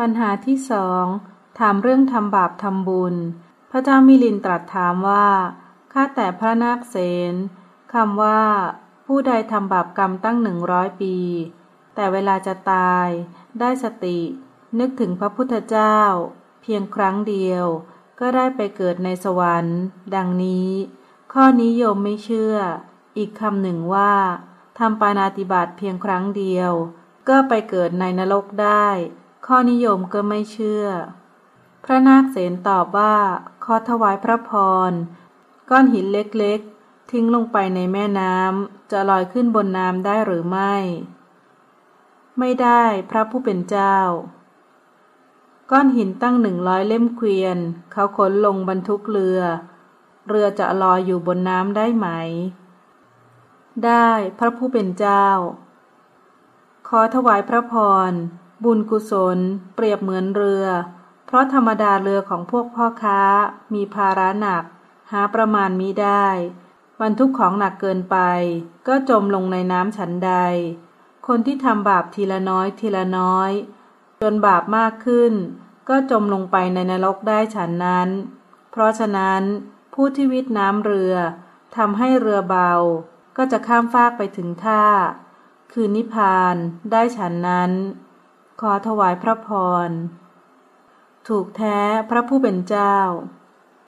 ปัญหาที่สองถามเรื่องทำบาปทำบุญ พระเจ้ามิลินตรัสถามว่า ข้าแต่พระนาคเสนคำว่า ผู้ใดทำบาปกรรมตั้งหนึ่งร้อยปี แต่เวลาจะตาย ได้สติ นึกถึงพระพุทธเจ้า เพียงครั้งเดียว ก็ได้ไปเกิดในสวรรค์ ดังนี้ ข้อนิยมไม่เชื่อ อีกคำหนึ่งว่าทำปานาติบาตเพียงครั้งเดียว ก็ไปเกิดในนรกได้ ข้อนิยมก็ไม่เชื่อ พระนาคเษนตอบว่าขอถวายพระพร ก้อนหินเล็กๆ ทิ้งลงไปในแม่น้ำจะลอยขึ้นบนน้ำได้หรือไม่ ไม่ได้พระผู้เป็นเจ้า ก้อนหินตั้งหนึ่งร้อยเล่มเกวียน เขาขนลงบรรทุกเรือ เรือจะลอยอยู่บนน้ำได้ไหม ได้พระผู้เป็นเจ้า ขอถวายพระพร บุญกุศล เปรียบเหมือนเรือ เพราะธรรมดาเรือของพวกพ่อค้า มีภาระหนัก หาประมาณมิได้ บรรทุกของหนักเกินไป ก็จมลงในน้ำฉันใด คนที่ทำบาปทีละน้อยทีละน้อย จนบาปมากขึ้น ก็จมลงไปในนรกได้ฉันนั้น เพราะฉะนั้นผู้ที่วิทน้ำเรือทำให้เรือเบา ก็จะข้ามฟากไปถึงท่า คือนิพพานได้ฉันนั้น ขอถวายพระพร ถูกแท้พระผู้เป็นเจ้า